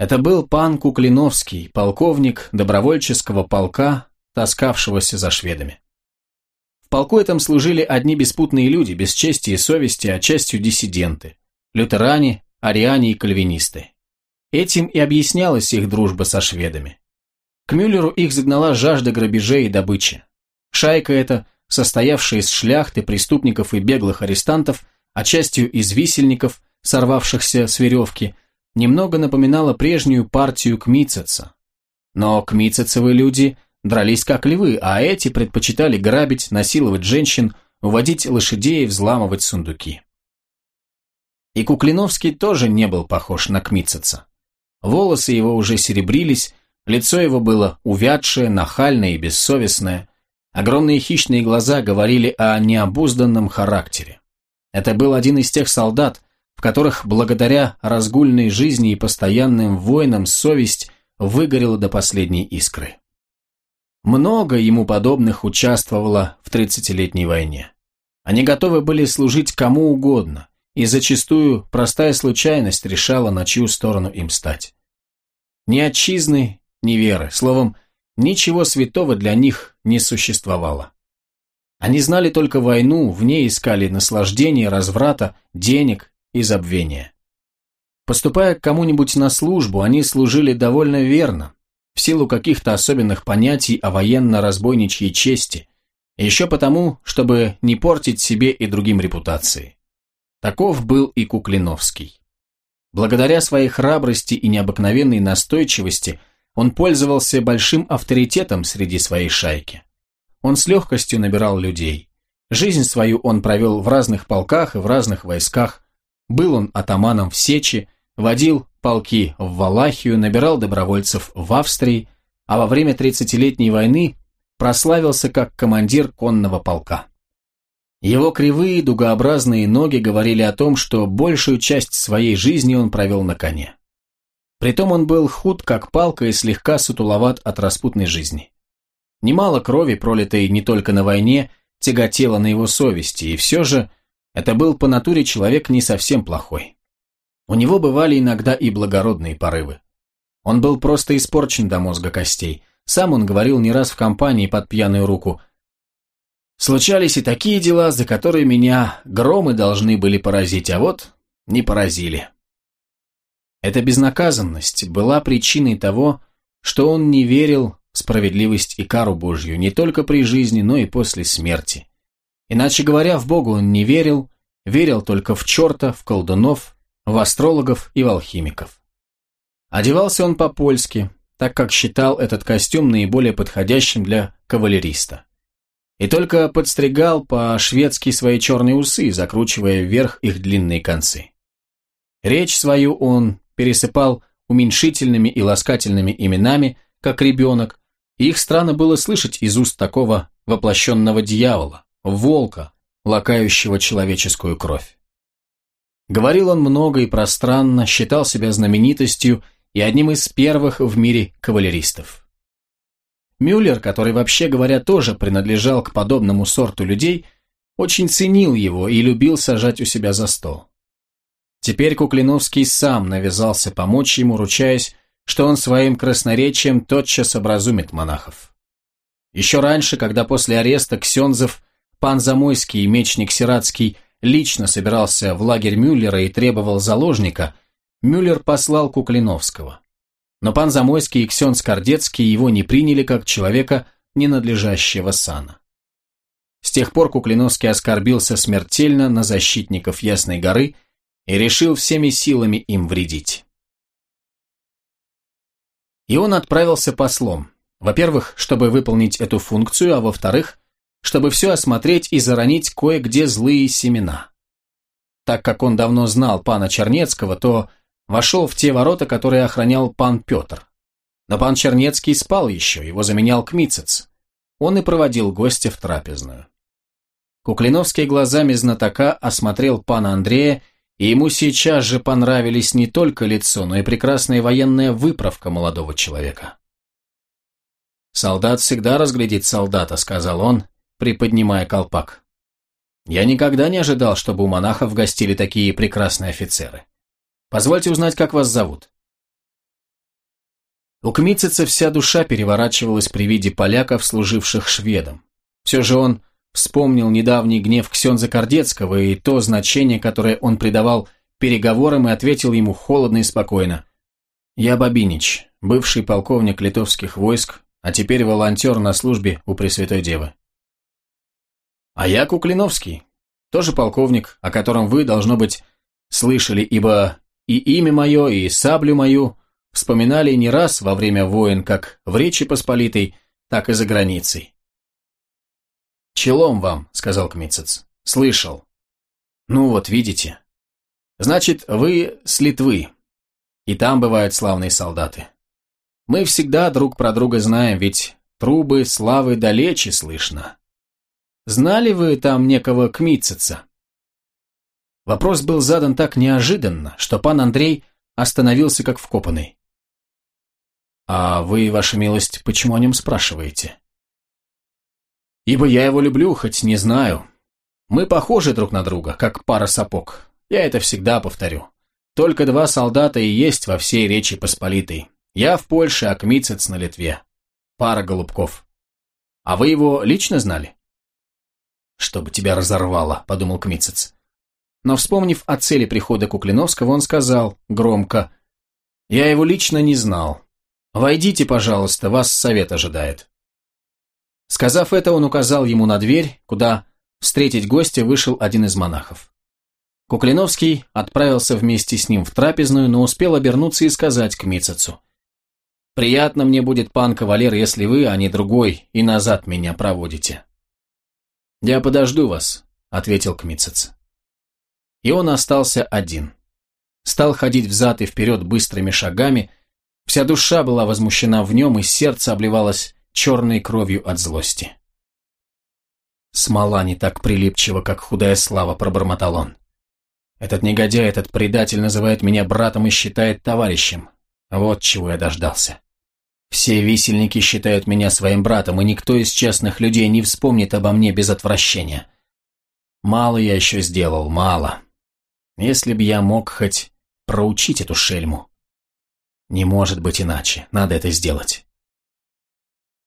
Это был пан Куклиновский, полковник добровольческого полка, таскавшегося за шведами. В полку этом служили одни беспутные люди, без чести и совести, а частью диссиденты, лютеране, ариане и кальвинисты. Этим и объяснялась их дружба со шведами. К Мюллеру их загнала жажда грабежей и добычи. Шайка эта состоявшая из шляхты, преступников и беглых арестантов, а частью из висельников, сорвавшихся с веревки, немного напоминала прежнюю партию Кмицеца. Но кмицецевы люди дрались как львы, а эти предпочитали грабить, насиловать женщин, уводить лошадей и взламывать сундуки. И Куклиновский тоже не был похож на Кмицеца. Волосы его уже серебрились, лицо его было увядшее, нахальное и бессовестное, Огромные хищные глаза говорили о необузданном характере. Это был один из тех солдат, в которых благодаря разгульной жизни и постоянным войнам совесть выгорела до последней искры. Много ему подобных участвовало в тридцатилетней войне. Они готовы были служить кому угодно, и зачастую простая случайность решала, на чью сторону им стать. Ни отчизны, ни веры, словом, ничего святого для них не существовало. Они знали только войну, в ней искали наслаждение, разврата, денег и забвения. Поступая к кому-нибудь на службу, они служили довольно верно, в силу каких-то особенных понятий о военно-разбойничьей чести, еще потому, чтобы не портить себе и другим репутации. Таков был и Куклиновский. Благодаря своей храбрости и необыкновенной настойчивости он пользовался большим авторитетом среди своей шайки. Он с легкостью набирал людей. Жизнь свою он провел в разных полках и в разных войсках. Был он атаманом в Сечи, водил полки в Валахию, набирал добровольцев в Австрии, а во время тридцатилетней войны прославился как командир конного полка. Его кривые дугообразные ноги говорили о том, что большую часть своей жизни он провел на коне. Притом он был худ, как палка, и слегка сутуловат от распутной жизни. Немало крови, пролитой не только на войне, тяготело на его совести, и все же это был по натуре человек не совсем плохой. У него бывали иногда и благородные порывы. Он был просто испорчен до мозга костей. Сам он говорил не раз в компании под пьяную руку. Случались и такие дела, за которые меня громы должны были поразить, а вот не поразили. Эта безнаказанность была причиной того, что он не верил справедливость и кару Божью не только при жизни, но и после смерти. Иначе говоря, в Бога он не верил, верил только в черта, в колдунов, в астрологов и в алхимиков. Одевался он по-польски, так как считал этот костюм наиболее подходящим для кавалериста. И только подстригал по-шведски свои черные усы, закручивая вверх их длинные концы. Речь свою он пересыпал уменьшительными и ласкательными именами, как ребенок, их странно было слышать из уст такого воплощенного дьявола, волка, лакающего человеческую кровь. Говорил он много и пространно, считал себя знаменитостью и одним из первых в мире кавалеристов. Мюллер, который вообще говоря тоже принадлежал к подобному сорту людей, очень ценил его и любил сажать у себя за стол. Теперь Куклиновский сам навязался помочь ему, ручаясь, что он своим красноречием тотчас образумит монахов. Еще раньше, когда после ареста Ксензов, пан Замойский мечник Сиратский лично собирался в лагерь Мюллера и требовал заложника, Мюллер послал Куклиновского. Но пан Замойский и Ксенз Кардецкий его не приняли как человека ненадлежащего сана. С тех пор Куклиновский оскорбился смертельно на защитников Ясной горы и решил всеми силами им вредить. И он отправился послом. Во-первых, чтобы выполнить эту функцию, а во-вторых, чтобы все осмотреть и заронить кое-где злые семена. Так как он давно знал пана Чернецкого, то вошел в те ворота, которые охранял пан Петр. Но пан Чернецкий спал еще, его заменял Кмицец. Он и проводил гостя в трапезную. Куклиновский глазами знатока осмотрел пана Андрея и ему сейчас же понравились не только лицо, но и прекрасная военная выправка молодого человека. «Солдат всегда разглядит солдата», — сказал он, приподнимая колпак. «Я никогда не ожидал, чтобы у монахов гостили такие прекрасные офицеры. Позвольте узнать, как вас зовут». У Кмитцица вся душа переворачивалась при виде поляков, служивших шведам. Все же он Вспомнил недавний гнев Ксенза Кордецкого и то значение, которое он придавал переговорам, и ответил ему холодно и спокойно. «Я Бабинич, бывший полковник литовских войск, а теперь волонтер на службе у Пресвятой Девы». «А я Куклиновский, тоже полковник, о котором вы, должно быть, слышали, ибо и имя мое, и саблю мою вспоминали не раз во время войн как в Речи Посполитой, так и за границей. «Челом вам», — сказал Кмитцец. «Слышал». «Ну вот, видите. Значит, вы с Литвы. И там бывают славные солдаты. Мы всегда друг про друга знаем, ведь трубы славы далече слышно. Знали вы там некого Кмитцеца?» Вопрос был задан так неожиданно, что пан Андрей остановился как вкопанный. «А вы, ваша милость, почему о нем спрашиваете?» ибо я его люблю, хоть не знаю. Мы похожи друг на друга, как пара сапог. Я это всегда повторю. Только два солдата и есть во всей Речи Посполитой. Я в Польше, а Кмицец на Литве. Пара голубков. А вы его лично знали? «Чтобы тебя разорвало», — подумал Кмицец. Но, вспомнив о цели прихода Куклиновского, он сказал громко, «Я его лично не знал. Войдите, пожалуйста, вас совет ожидает». Сказав это, он указал ему на дверь, куда встретить гостя вышел один из монахов. Куклиновский отправился вместе с ним в трапезную, но успел обернуться и сказать к Мицецу. «Приятно мне будет, пан кавалер, если вы, а не другой, и назад меня проводите». «Я подожду вас», — ответил Кмицец. И он остался один. Стал ходить взад и вперед быстрыми шагами, вся душа была возмущена в нем, и сердце обливалось черной кровью от злости. «Смола не так прилипчива, как худая слава», — пробормотал он. «Этот негодяй, этот предатель называет меня братом и считает товарищем. Вот чего я дождался». Все висельники считают меня своим братом, и никто из честных людей не вспомнит обо мне без отвращения. Мало я еще сделал, мало. Если б я мог хоть проучить эту шельму. Не может быть иначе, надо это сделать.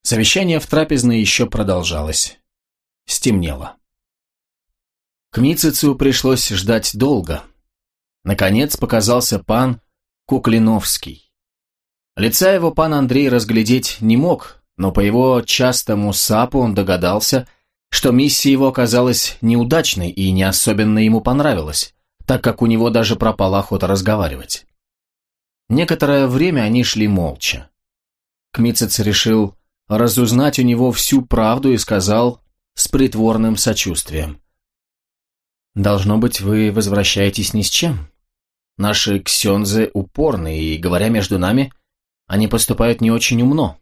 Совещание в трапезной еще продолжалось. Стемнело. К Мицицу пришлось ждать долго. Наконец показался пан Куклиновский. Лица его пан Андрей разглядеть не мог, но по его частому сапу он догадался, что миссия его оказалась неудачной и не особенно ему понравилась, так как у него даже пропала охота разговаривать. Некоторое время они шли молча. Кмицец решил разузнать у него всю правду и сказал с притворным сочувствием. «Должно быть, вы возвращаетесь ни с чем. Наши ксензы упорны, и, говоря между нами, — они поступают не очень умно.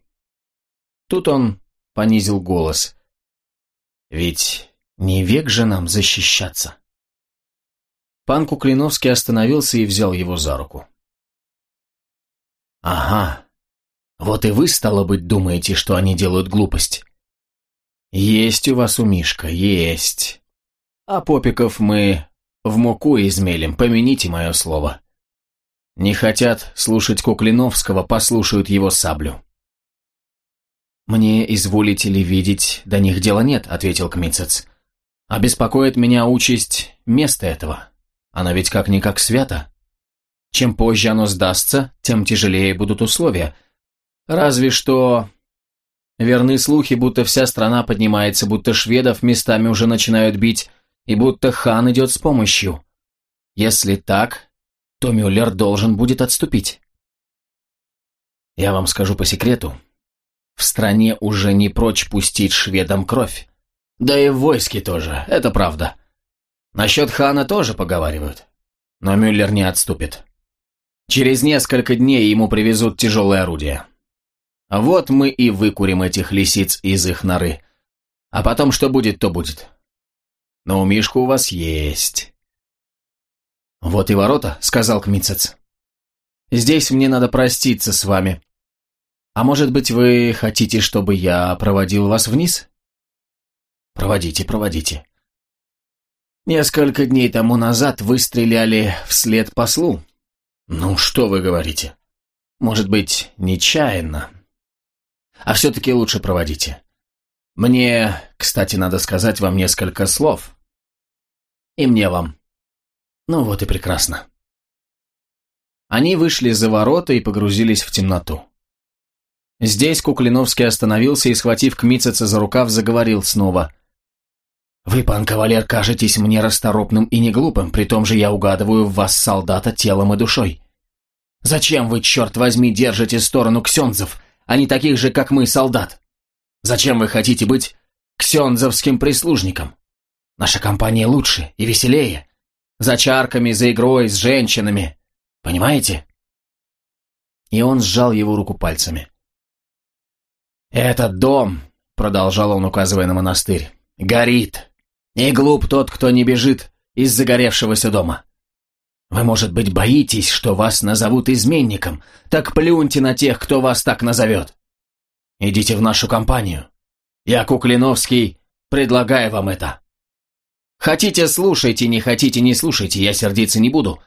Тут он понизил голос. Ведь не век же нам защищаться. Пан Куклиновский остановился и взял его за руку. «Ага, вот и вы, стало быть, думаете, что они делают глупость. Есть у вас у Мишка, есть. А попиков мы в муку измелим, помяните мое слово. Не хотят слушать Куклиновского, послушают его саблю. «Мне, изволите ли видеть, до них дела нет», — ответил Кмицец. «А беспокоит меня участь места этого. Оно ведь как-никак свято. Чем позже оно сдастся, тем тяжелее будут условия. Разве что... Верны слухи, будто вся страна поднимается, будто шведов местами уже начинают бить, и будто хан идет с помощью. Если так, то Мюллер должен будет отступить. Я вам скажу по секрету. В стране уже не прочь пустить шведам кровь. Да и в войске тоже, это правда. Насчет хана тоже поговаривают. Но Мюллер не отступит. Через несколько дней ему привезут тяжелое орудие. Вот мы и выкурим этих лисиц из их норы. А потом что будет, то будет. Но у Мишка у вас есть. «Вот и ворота», — сказал Кмицец. «Здесь мне надо проститься с вами. А может быть, вы хотите, чтобы я проводил вас вниз?» «Проводите, проводите». «Несколько дней тому назад вы стреляли вслед послу». «Ну, что вы говорите?» «Может быть, нечаянно. А все-таки лучше проводите. Мне, кстати, надо сказать вам несколько слов. И мне вам». Ну вот и прекрасно. Они вышли за ворота и погрузились в темноту. Здесь Куклиновский остановился и, схватив Кмицеца за рукав, заговорил снова. «Вы, пан кавалер, кажетесь мне расторопным и неглупым, при том же я угадываю в вас солдата телом и душой. Зачем вы, черт возьми, держите сторону ксензов, а не таких же, как мы, солдат? Зачем вы хотите быть ксензовским прислужником? Наша компания лучше и веселее, за чарками, за игрой, с женщинами. Понимаете?» И он сжал его руку пальцами. «Этот дом», — продолжал он, указывая на монастырь, — «горит. И глуп тот, кто не бежит из загоревшегося дома. Вы, может быть, боитесь, что вас назовут изменником, так плюньте на тех, кто вас так назовет. Идите в нашу компанию. Я, Куклиновский, предлагая вам это. Хотите – слушайте, не хотите – не слушайте, я сердиться не буду.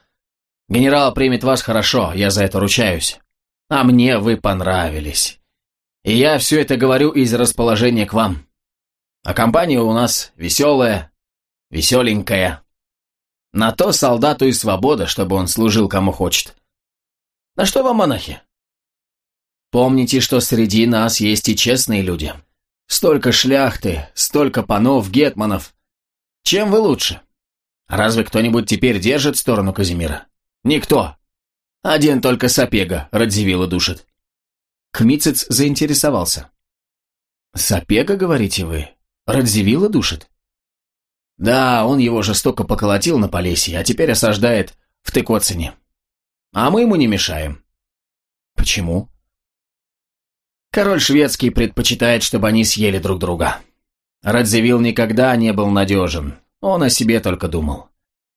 Генерал примет вас хорошо, я за это ручаюсь. А мне вы понравились. И я все это говорю из расположения к вам. А компания у нас веселая, веселенькая. На то солдату и свобода, чтобы он служил кому хочет. На что вам, монахи? Помните, что среди нас есть и честные люди. Столько шляхты, столько панов, гетманов. Чем вы лучше? Разве кто-нибудь теперь держит сторону Казимира? Никто. Один только Сапега Радзивилла душит. Кмицец заинтересовался. «Сапега, говорите вы? Радзивилла душит?» «Да, он его жестоко поколотил на Полесье, а теперь осаждает в Тыкоцине. А мы ему не мешаем». «Почему?» «Король шведский предпочитает, чтобы они съели друг друга. Радзивилл никогда не был надежен, он о себе только думал.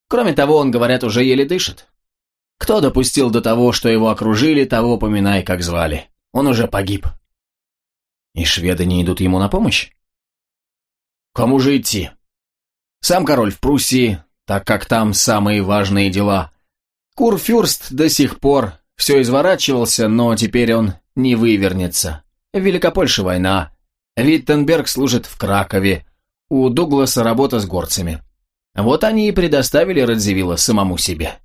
Кроме того, он, говорят, уже еле дышит. Кто допустил до того, что его окружили, того поминай, как звали. Он уже погиб. И шведы не идут ему на помощь? Кому же идти? Сам король в Пруссии, так как там самые важные дела. Курфюрст до сих пор все изворачивался, но теперь он не вывернется. В Великопольше война. Виттенберг служит в Кракове. У Дугласа работа с горцами. Вот они и предоставили Радзивилла самому себе.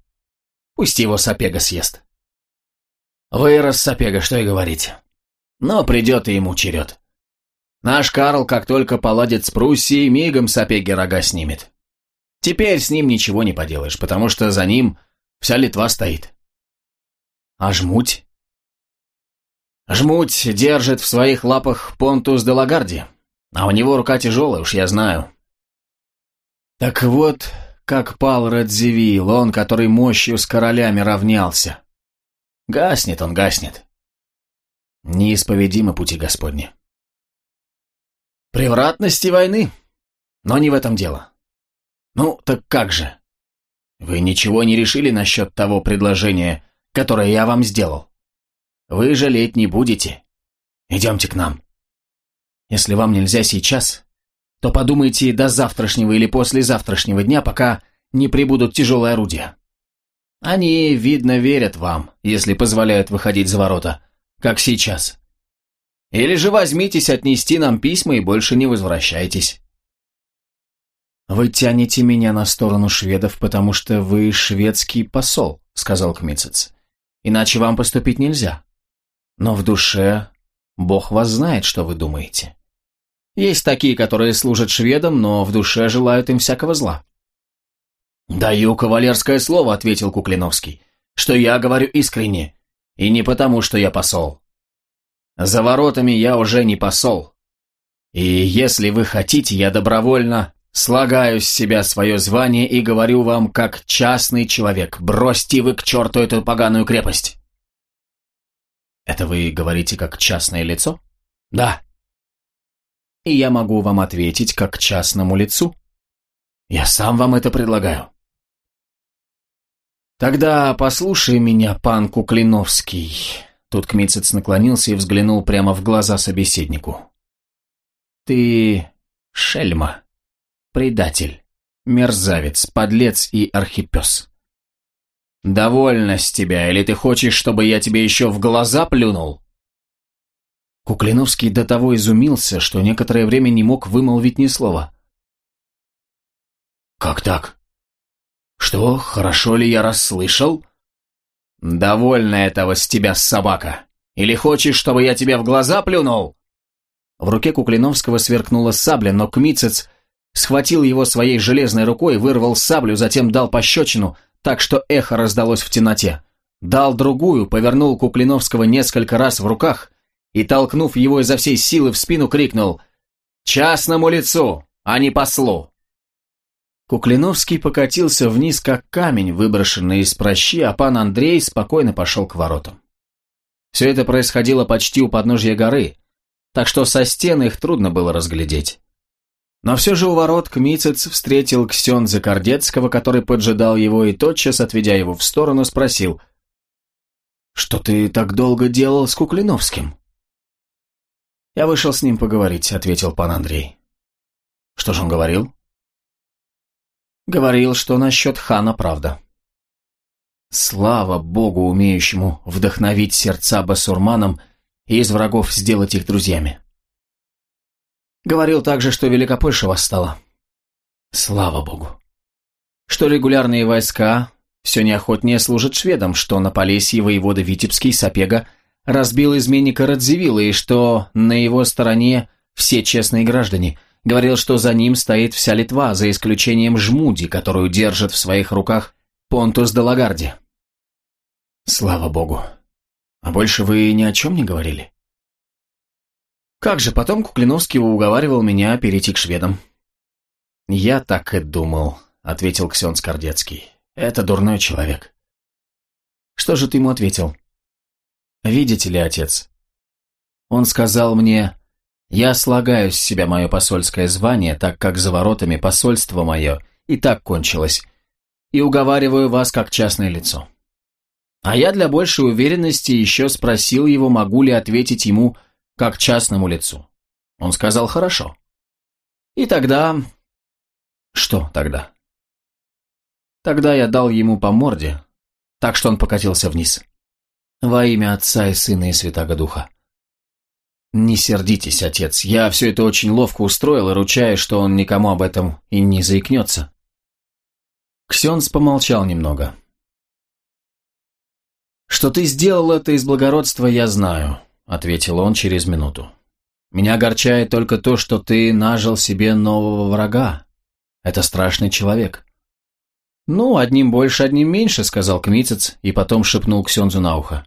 Пусть его Сапега съест. Вырос Сапега, что и говорить. Но придет и ему черед. Наш Карл, как только поладит с Пруссией, мигом Сапеги рога снимет. Теперь с ним ничего не поделаешь, потому что за ним вся Литва стоит. А жмуть? Жмуть держит в своих лапах Понтус де Лагарди, а у него рука тяжелая, уж я знаю. Так вот, как пал Радзивилл, он, который мощью с королями равнялся. Гаснет он, гаснет. Неисповедимы пути Господни. Превратности войны. Но не в этом дело. Ну, так как же? Вы ничего не решили насчет того предложения, которое я вам сделал? Вы жалеть не будете. Идемте к нам. Если вам нельзя сейчас, то подумайте до завтрашнего или послезавтрашнего дня, пока не прибудут тяжелые орудия. Они, видно, верят вам, если позволяют выходить за ворота, как сейчас. Или же возьмитесь отнести нам письма и больше не возвращайтесь. «Вы тянете меня на сторону шведов, потому что вы шведский посол», — сказал Кмицец. «Иначе вам поступить нельзя. Но в душе Бог вас знает, что вы думаете. Есть такие, которые служат шведам, но в душе желают им всякого зла. «Даю кавалерское слово», — ответил Куклиновский, — «что я говорю искренне, и не потому, что я посол. За воротами я уже не посол. И если вы хотите, я добровольно слагаю с себя свое звание и говорю вам, как частный человек, бросьте вы к черту эту поганую крепость». «Это вы говорите как частное лицо?» «Да». «И я могу вам ответить как частному лицу?» «Я сам вам это предлагаю». «Тогда послушай меня, пан Куклиновский». Тут Кмицец наклонился и взглянул прямо в глаза собеседнику. «Ты шельма, предатель, мерзавец, подлец и архипес. Довольно с тебя, или ты хочешь, чтобы я тебе еще в глаза плюнул?» Куклиновский до того изумился, что некоторое время не мог вымолвить ни слова. «Как так? «Что, хорошо ли я расслышал?» «Довольно этого с тебя, собака! Или хочешь, чтобы я тебе в глаза плюнул?» В руке Куклиновского сверкнула сабля, но Кмицец схватил его своей железной рукой, вырвал саблю, затем дал пощечину, так что эхо раздалось в темноте. Дал другую, повернул Куклиновского несколько раз в руках и, толкнув его изо всей силы в спину, крикнул «Частному лицу, а не послу!» Куклиновский покатился вниз, как камень, выброшенный из прощи, а пан Андрей спокойно пошел к воротам. Все это происходило почти у подножья горы, так что со стены их трудно было разглядеть. Но все же у ворот Кмицец встретил Ксенза Кордецкого, который поджидал его и тотчас, отведя его в сторону, спросил, «Что ты так долго делал с Куклиновским?» «Я вышел с ним поговорить», — ответил пан Андрей. Что же он говорил? Говорил, что насчет хана правда. Слава богу, умеющему вдохновить сердца басурманам и из врагов сделать их друзьями. Говорил также, что Великопольша восстала. Слава богу. Что регулярные войска все неохотнее служат шведам, что на Полесье воевода Витебский Сапега разбил изменника Радзивилла и что на его стороне все честные граждане. Говорил, что за ним стоит вся Литва, за исключением Жмуди, которую держит в своих руках Понтус де Лагарди. Слава богу. А больше вы ни о чем не говорили? Как же, потом Куклиновский уговаривал меня перейти к шведам. Я так и думал, ответил Ксен Скордецкий. Это дурной человек. Что же ты ему ответил? Видите ли, отец? Он сказал мне, я слагаю с себя мое посольское звание, так как за воротами посольство мое и так кончилось, и уговариваю вас как частное лицо. А я для большей уверенности еще спросил его, могу ли ответить ему как частному лицу. Он сказал «хорошо». И тогда... Что тогда? Тогда я дал ему по морде, так что он покатился вниз. Во имя Отца и Сына и Святаго Духа. Не сердитесь, отец, я все это очень ловко устроил и ручаюсь, что он никому об этом и не заикнется. Ксенс помолчал немного. «Что ты сделал это из благородства, я знаю», — ответил он через минуту. «Меня огорчает только то, что ты нажил себе нового врага. Это страшный человек». «Ну, одним больше, одним меньше», — сказал Кмицец и потом шепнул Ксензу на ухо.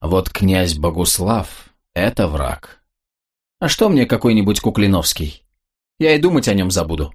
«Вот князь Богуслав — это враг. А что мне какой-нибудь Куклиновский? Я и думать о нем забуду».